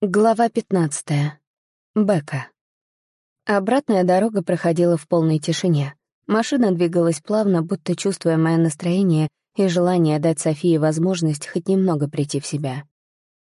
Глава 15. Бека. Обратная дорога проходила в полной тишине. Машина двигалась плавно, будто чувствуя мое настроение и желание дать Софии возможность хоть немного прийти в себя.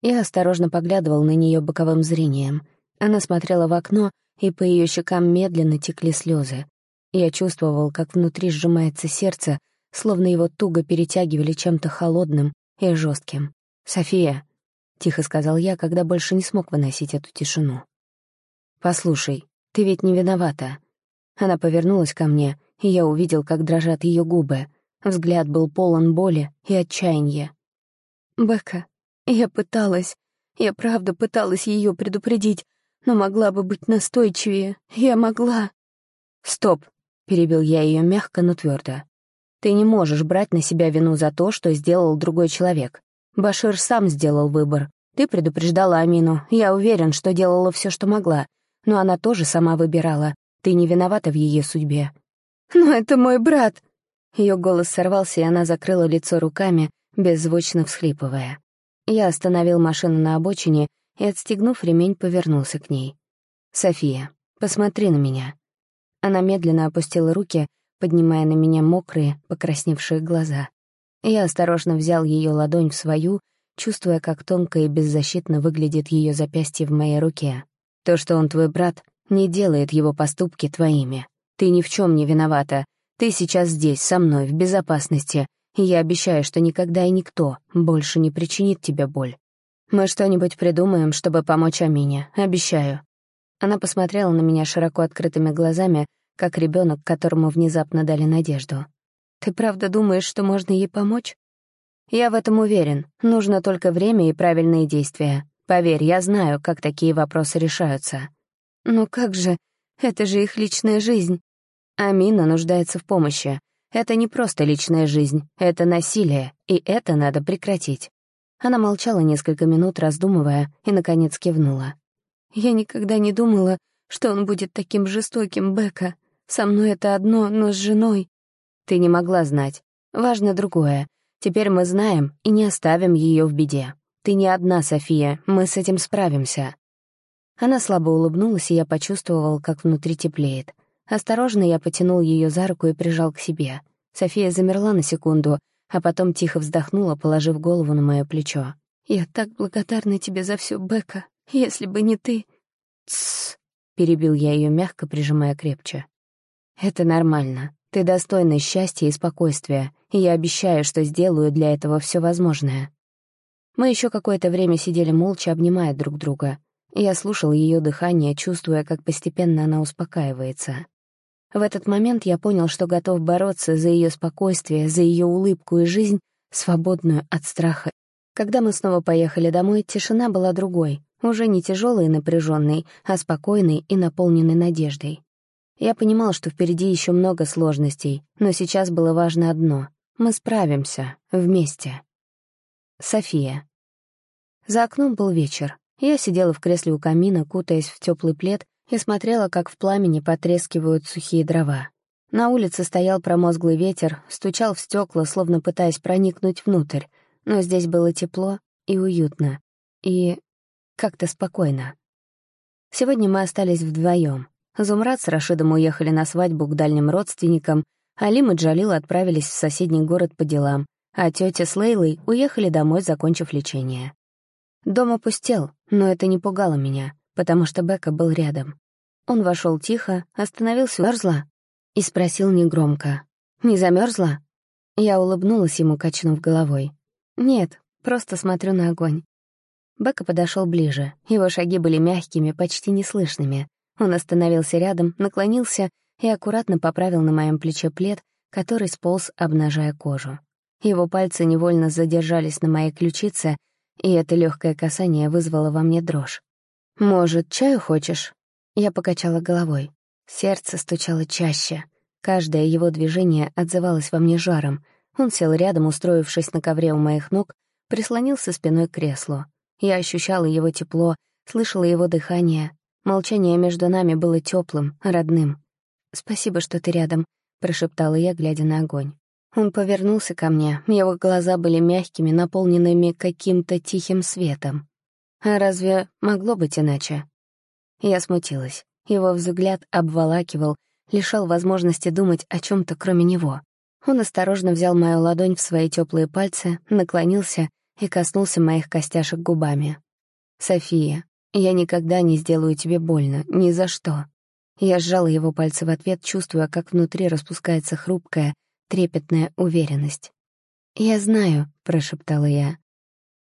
Я осторожно поглядывал на нее боковым зрением. Она смотрела в окно, и по ее щекам медленно текли слезы. Я чувствовал, как внутри сжимается сердце, словно его туго перетягивали чем-то холодным и жестким. «София», — тихо сказал я, когда больше не смог выносить эту тишину. «Послушай, ты ведь не виновата». Она повернулась ко мне, и я увидел, как дрожат ее губы. Взгляд был полон боли и отчаяния. «Бека, я пыталась, я правда пыталась ее предупредить, но могла бы быть настойчивее. Я могла». «Стоп», — перебил я ее мягко, но твердо. «Ты не можешь брать на себя вину за то, что сделал другой человек. Башир сам сделал выбор. Ты предупреждала Амину. Я уверен, что делала все, что могла. Но она тоже сама выбирала. Ты не виновата в ее судьбе. «Но это мой брат!» Ее голос сорвался, и она закрыла лицо руками, беззвучно всхлипывая. Я остановил машину на обочине и, отстегнув ремень, повернулся к ней. «София, посмотри на меня». Она медленно опустила руки, поднимая на меня мокрые, покрасневшие глаза. Я осторожно взял ее ладонь в свою, чувствуя, как тонко и беззащитно выглядит ее запястье в моей руке. То, что он твой брат, не делает его поступки твоими. Ты ни в чем не виновата. Ты сейчас здесь, со мной, в безопасности, и я обещаю, что никогда и никто больше не причинит тебе боль. Мы что-нибудь придумаем, чтобы помочь Амине, обещаю». Она посмотрела на меня широко открытыми глазами, как ребенок, которому внезапно дали надежду. Ты правда думаешь, что можно ей помочь? Я в этом уверен. Нужно только время и правильные действия. Поверь, я знаю, как такие вопросы решаются. Но как же? Это же их личная жизнь. Амина нуждается в помощи. Это не просто личная жизнь, это насилие, и это надо прекратить. Она молчала несколько минут, раздумывая, и, наконец, кивнула. «Я никогда не думала, что он будет таким жестоким, Бека. Со мной это одно, но с женой. Ты не могла знать. Важно другое. Теперь мы знаем и не оставим ее в беде. Ты не одна, София, мы с этим справимся». Она слабо улыбнулась, и я почувствовал, как внутри теплеет. Осторожно я потянул ее за руку и прижал к себе. София замерла на секунду, а потом тихо вздохнула, положив голову на мое плечо. «Я так благодарна тебе за все, Бека. Если бы не ты...» «Тссс», — перебил я ее мягко, прижимая крепче. «Это нормально. Ты достойна счастья и спокойствия, и я обещаю, что сделаю для этого все возможное». Мы еще какое-то время сидели молча, обнимая друг друга. Я слушал ее дыхание, чувствуя, как постепенно она успокаивается. В этот момент я понял, что готов бороться за ее спокойствие, за ее улыбку и жизнь, свободную от страха. Когда мы снова поехали домой, тишина была другой, уже не тяжелой и напряженной, а спокойной и наполненной надеждой. Я понимал, что впереди еще много сложностей, но сейчас было важно одно — мы справимся, вместе. София. За окном был вечер. Я сидела в кресле у камина, кутаясь в теплый плед, и смотрела, как в пламени потрескивают сухие дрова. На улице стоял промозглый ветер, стучал в стекла, словно пытаясь проникнуть внутрь, но здесь было тепло и уютно, и как-то спокойно. Сегодня мы остались вдвоем. Зумрад с Рашидом уехали на свадьбу к дальним родственникам, Алим и Джалил отправились в соседний город по делам, а тетя с Лейлой уехали домой, закончив лечение. Дом опустел, но это не пугало меня, потому что Бека был рядом. Он вошел тихо, остановился мерзла и спросил негромко. «Не замерзла? Я улыбнулась ему, качнув головой. «Нет, просто смотрю на огонь». Бека подошел ближе, его шаги были мягкими, почти неслышными, он остановился рядом, наклонился и аккуратно поправил на моем плече плед, который сполз, обнажая кожу. Его пальцы невольно задержались на моей ключице, и это легкое касание вызвало во мне дрожь. «Может, чаю хочешь?» Я покачала головой. Сердце стучало чаще. Каждое его движение отзывалось во мне жаром. Он сел рядом, устроившись на ковре у моих ног, прислонился спиной к креслу. Я ощущала его тепло, слышала его дыхание, Молчание между нами было теплым, родным. «Спасибо, что ты рядом», — прошептала я, глядя на огонь. Он повернулся ко мне, его глаза были мягкими, наполненными каким-то тихим светом. А разве могло быть иначе? Я смутилась. Его взгляд обволакивал, лишал возможности думать о чем то кроме него. Он осторожно взял мою ладонь в свои теплые пальцы, наклонился и коснулся моих костяшек губами. «София, я никогда не сделаю тебе больно, ни за что». Я сжала его пальцы в ответ, чувствуя, как внутри распускается хрупкая, трепетная уверенность. «Я знаю», — прошептала я.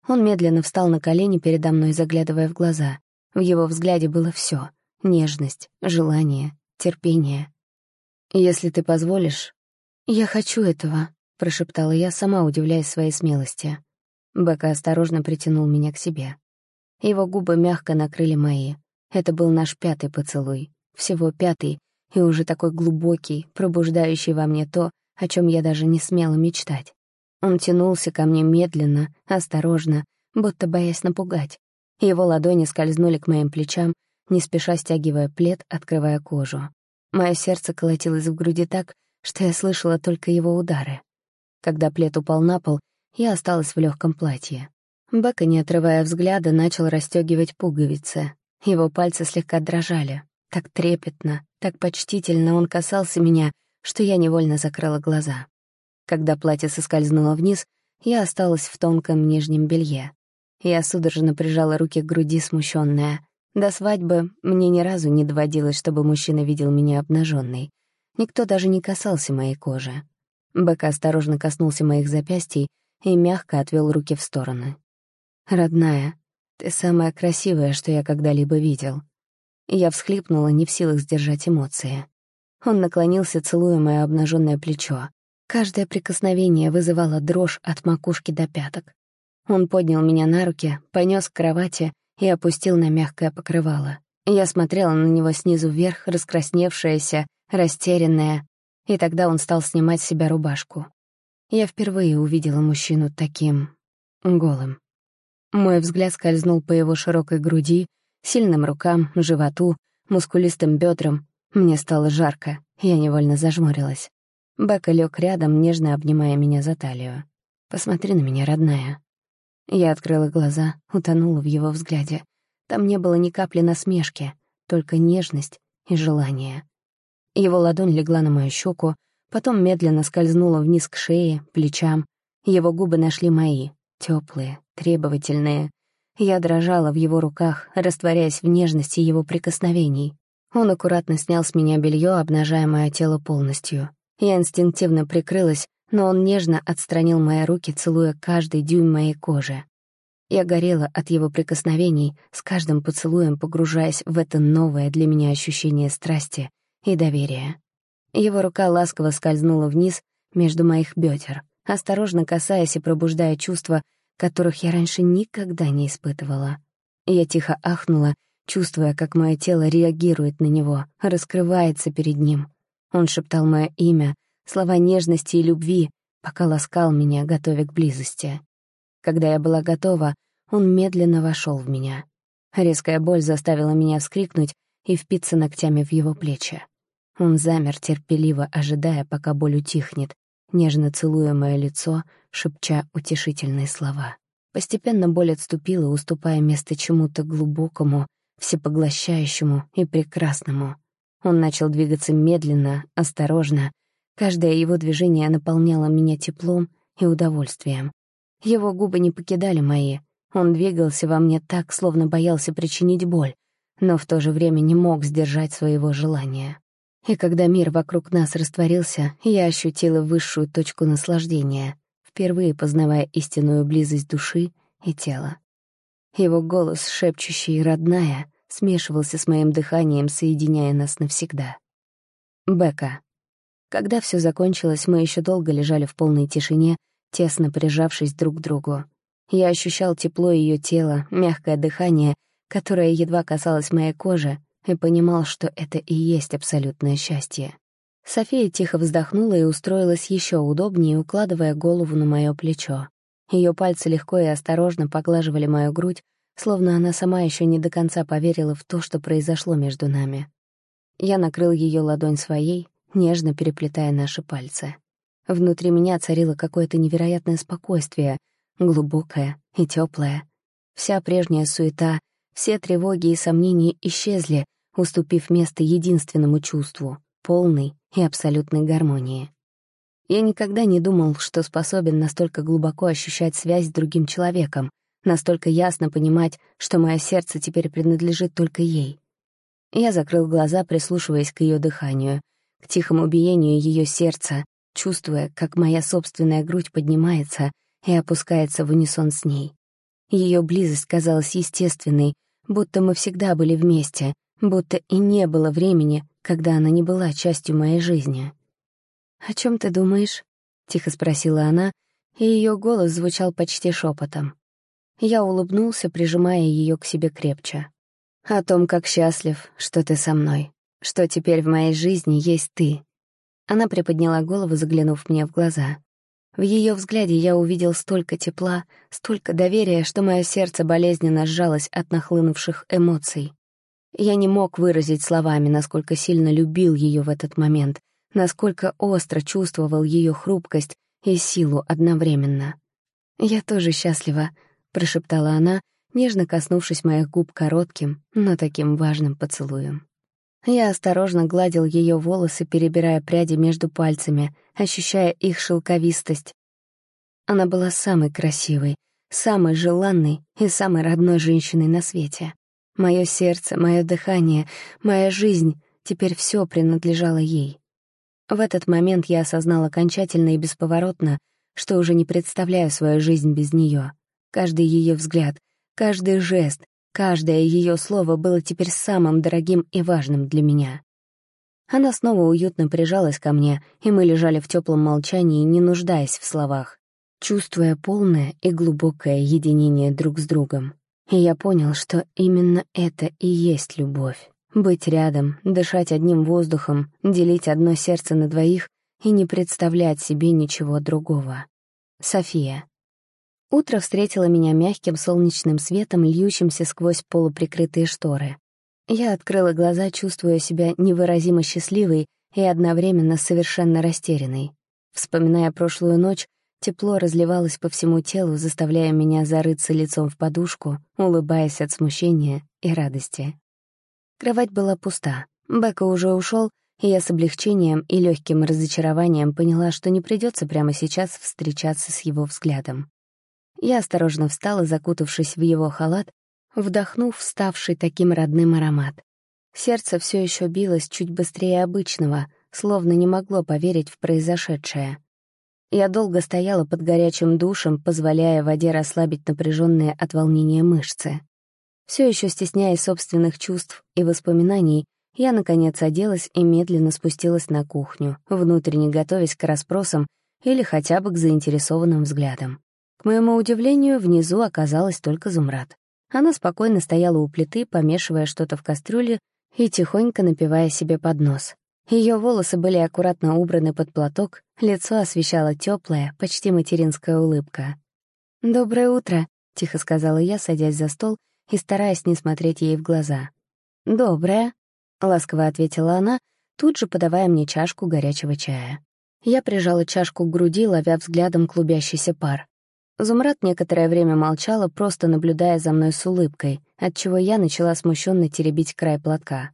Он медленно встал на колени передо мной, заглядывая в глаза. В его взгляде было все: нежность, желание, терпение. «Если ты позволишь...» «Я хочу этого», — прошептала я, сама удивляясь своей смелости. Бека осторожно притянул меня к себе. Его губы мягко накрыли мои. Это был наш пятый поцелуй. Всего пятый, и уже такой глубокий, пробуждающий во мне то, о чем я даже не смела мечтать. Он тянулся ко мне медленно, осторожно, будто боясь напугать. Его ладони скользнули к моим плечам, не спеша стягивая плед, открывая кожу. Мое сердце колотилось в груди так, что я слышала только его удары. Когда плед упал на пол, я осталась в легком платье. Бека, не отрывая взгляда, начал расстегивать пуговицы. Его пальцы слегка дрожали. Так трепетно, так почтительно он касался меня, что я невольно закрыла глаза. Когда платье соскользнуло вниз, я осталась в тонком нижнем белье. Я судорожно прижала руки к груди, смущенная. До свадьбы мне ни разу не доводилось, чтобы мужчина видел меня обнаженной. Никто даже не касался моей кожи. Бека осторожно коснулся моих запястий и мягко отвел руки в стороны. «Родная, ты самая красивая, что я когда-либо видел». Я всхлипнула, не в силах сдержать эмоции. Он наклонился, целуя мое обнаженное плечо. Каждое прикосновение вызывало дрожь от макушки до пяток. Он поднял меня на руки, понес к кровати и опустил на мягкое покрывало. Я смотрела на него снизу вверх, раскрасневшаяся, растерянная, и тогда он стал снимать с себя рубашку. Я впервые увидела мужчину таким... голым. Мой взгляд скользнул по его широкой груди, сильным рукам, животу, мускулистым бедрам. Мне стало жарко, я невольно зажмурилась. Бека лег рядом, нежно обнимая меня за талию. «Посмотри на меня, родная». Я открыла глаза, утонула в его взгляде. Там не было ни капли насмешки, только нежность и желание. Его ладонь легла на мою щеку, потом медленно скользнула вниз к шее, плечам. Его губы нашли мои, теплые, требовательные. Я дрожала в его руках, растворяясь в нежности его прикосновений. Он аккуратно снял с меня белье, обнажая мое тело полностью. Я инстинктивно прикрылась, но он нежно отстранил мои руки, целуя каждый дюйм моей кожи. Я горела от его прикосновений, с каждым поцелуем погружаясь в это новое для меня ощущение страсти и доверия. Его рука ласково скользнула вниз между моих бедер, осторожно касаясь и пробуждая чувства, которых я раньше никогда не испытывала. Я тихо ахнула, чувствуя, как мое тело реагирует на него, раскрывается перед ним. Он шептал мое имя, слова нежности и любви, пока ласкал меня, готовя к близости. Когда я была готова, он медленно вошел в меня. Резкая боль заставила меня вскрикнуть и впиться ногтями в его плечи. Он замер, терпеливо ожидая, пока боль утихнет, нежно целуя мое лицо, шепча утешительные слова. Постепенно боль отступила, уступая место чему-то глубокому, всепоглощающему и прекрасному. Он начал двигаться медленно, осторожно. Каждое его движение наполняло меня теплом и удовольствием. Его губы не покидали мои. Он двигался во мне так, словно боялся причинить боль, но в то же время не мог сдержать своего желания. И когда мир вокруг нас растворился, я ощутила высшую точку наслаждения, впервые познавая истинную близость души и тела. Его голос, шепчущий «родная», смешивался с моим дыханием, соединяя нас навсегда. Бека. Когда все закончилось, мы еще долго лежали в полной тишине, тесно прижавшись друг к другу. Я ощущал тепло ее тела, мягкое дыхание, которое едва касалось моей кожи, и понимал, что это и есть абсолютное счастье. София тихо вздохнула и устроилась еще удобнее, укладывая голову на мое плечо. Ее пальцы легко и осторожно поглаживали мою грудь, словно она сама еще не до конца поверила в то, что произошло между нами. Я накрыл ее ладонь своей, нежно переплетая наши пальцы. Внутри меня царило какое-то невероятное спокойствие, глубокое и теплое. Вся прежняя суета, все тревоги и сомнения исчезли, уступив место единственному чувству — полной и абсолютной гармонии. Я никогда не думал, что способен настолько глубоко ощущать связь с другим человеком, настолько ясно понимать, что мое сердце теперь принадлежит только ей. Я закрыл глаза, прислушиваясь к ее дыханию, к тихому биению ее сердца, чувствуя, как моя собственная грудь поднимается и опускается в унисон с ней. Ее близость казалась естественной, будто мы всегда были вместе, будто и не было времени, когда она не была частью моей жизни. «О чем ты думаешь?» — тихо спросила она, и ее голос звучал почти шепотом. Я улыбнулся, прижимая ее к себе крепче. «О том, как счастлив, что ты со мной, что теперь в моей жизни есть ты». Она приподняла голову, заглянув мне в глаза. В ее взгляде я увидел столько тепла, столько доверия, что мое сердце болезненно сжалось от нахлынувших эмоций. Я не мог выразить словами, насколько сильно любил ее в этот момент, насколько остро чувствовал ее хрупкость и силу одновременно. «Я тоже счастлива», — прошептала она, нежно коснувшись моих губ коротким, но таким важным поцелуем. Я осторожно гладил ее волосы, перебирая пряди между пальцами, ощущая их шелковистость. Она была самой красивой, самой желанной и самой родной женщиной на свете. Мое сердце, мое дыхание, моя жизнь — теперь все принадлежало ей. В этот момент я осознал окончательно и бесповоротно, что уже не представляю свою жизнь без нее. Каждый ее взгляд, каждый жест, Каждое ее слово было теперь самым дорогим и важным для меня. Она снова уютно прижалась ко мне, и мы лежали в теплом молчании, не нуждаясь в словах, чувствуя полное и глубокое единение друг с другом. И я понял, что именно это и есть любовь. Быть рядом, дышать одним воздухом, делить одно сердце на двоих и не представлять себе ничего другого. София. Утро встретило меня мягким солнечным светом, льющимся сквозь полуприкрытые шторы. Я открыла глаза, чувствуя себя невыразимо счастливой и одновременно совершенно растерянной. Вспоминая прошлую ночь, тепло разливалось по всему телу, заставляя меня зарыться лицом в подушку, улыбаясь от смущения и радости. Кровать была пуста. Бека уже ушел, и я с облегчением и легким разочарованием поняла, что не придется прямо сейчас встречаться с его взглядом. Я осторожно встала, закутавшись в его халат, вдохнув ставший таким родным аромат. Сердце все еще билось чуть быстрее обычного, словно не могло поверить в произошедшее. Я долго стояла под горячим душем, позволяя воде расслабить напряженные от волнения мышцы. Все еще стесняясь собственных чувств и воспоминаний, я, наконец, оделась и медленно спустилась на кухню, внутренне готовясь к расспросам или хотя бы к заинтересованным взглядам. К моему удивлению, внизу оказалась только Зумрад. Она спокойно стояла у плиты, помешивая что-то в кастрюле и тихонько напивая себе под нос. Ее волосы были аккуратно убраны под платок, лицо освещала теплая, почти материнская улыбка. «Доброе утро», — тихо сказала я, садясь за стол и стараясь не смотреть ей в глаза. «Доброе», — ласково ответила она, тут же подавая мне чашку горячего чая. Я прижала чашку к груди, ловя взглядом клубящийся пар. Зумрад некоторое время молчала, просто наблюдая за мной с улыбкой, отчего я начала смущенно теребить край платка.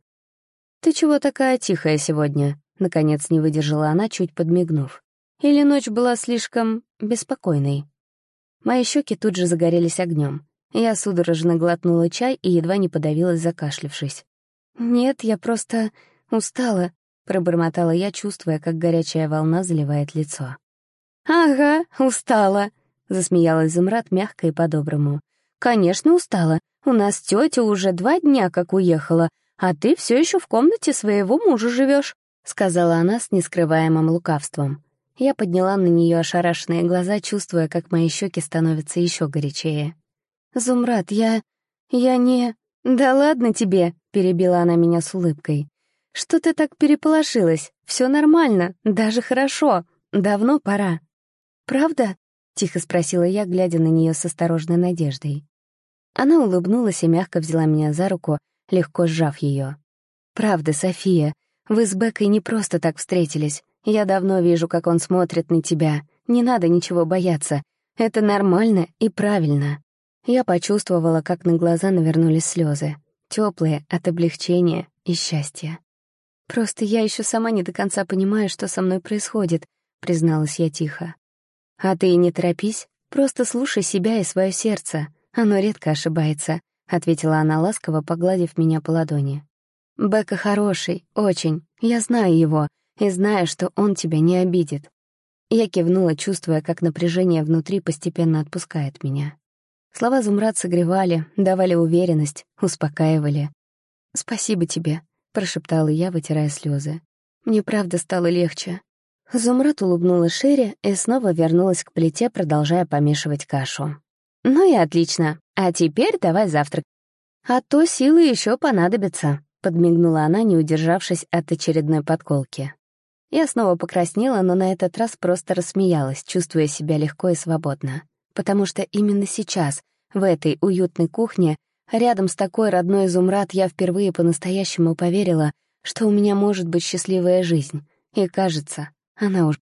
«Ты чего такая тихая сегодня?» — наконец не выдержала она, чуть подмигнув. «Или ночь была слишком беспокойной?» Мои щеки тут же загорелись огнем. Я судорожно глотнула чай и едва не подавилась, закашлившись. «Нет, я просто устала», — пробормотала я, чувствуя, как горячая волна заливает лицо. «Ага, устала», — засмеялась Зумрад мягко и по-доброму. «Конечно, устала. У нас тетя уже два дня как уехала, а ты все еще в комнате своего мужа живешь, сказала она с нескрываемым лукавством. Я подняла на нее ошарашенные глаза, чувствуя, как мои щеки становятся еще горячее. «Зумрад, я... я не...» «Да ладно тебе», — перебила она меня с улыбкой. «Что ты так переполошилась? Все нормально, даже хорошо. Давно пора». «Правда?» Тихо спросила я, глядя на нее с осторожной надеждой. Она улыбнулась и мягко взяла меня за руку, легко сжав ее. «Правда, София, вы с Бекой не просто так встретились. Я давно вижу, как он смотрит на тебя. Не надо ничего бояться. Это нормально и правильно». Я почувствовала, как на глаза навернулись слезы, теплые от облегчения и счастья. «Просто я еще сама не до конца понимаю, что со мной происходит», — призналась я тихо. «А ты не торопись, просто слушай себя и свое сердце. Оно редко ошибается», — ответила она ласково, погладив меня по ладони. «Бека хороший, очень. Я знаю его и знаю, что он тебя не обидит». Я кивнула, чувствуя, как напряжение внутри постепенно отпускает меня. Слова Зумрад согревали, давали уверенность, успокаивали. «Спасибо тебе», — прошептала я, вытирая слезы. «Мне правда стало легче». Зумрад улыбнулась шире и снова вернулась к плите, продолжая помешивать кашу. «Ну и отлично. А теперь давай завтрак. А то силы еще понадобятся», — подмигнула она, не удержавшись от очередной подколки. Я снова покраснела, но на этот раз просто рассмеялась, чувствуя себя легко и свободно потому что именно сейчас, в этой уютной кухне, рядом с такой родной изумрад, я впервые по-настоящему поверила, что у меня может быть счастливая жизнь. И кажется, она уже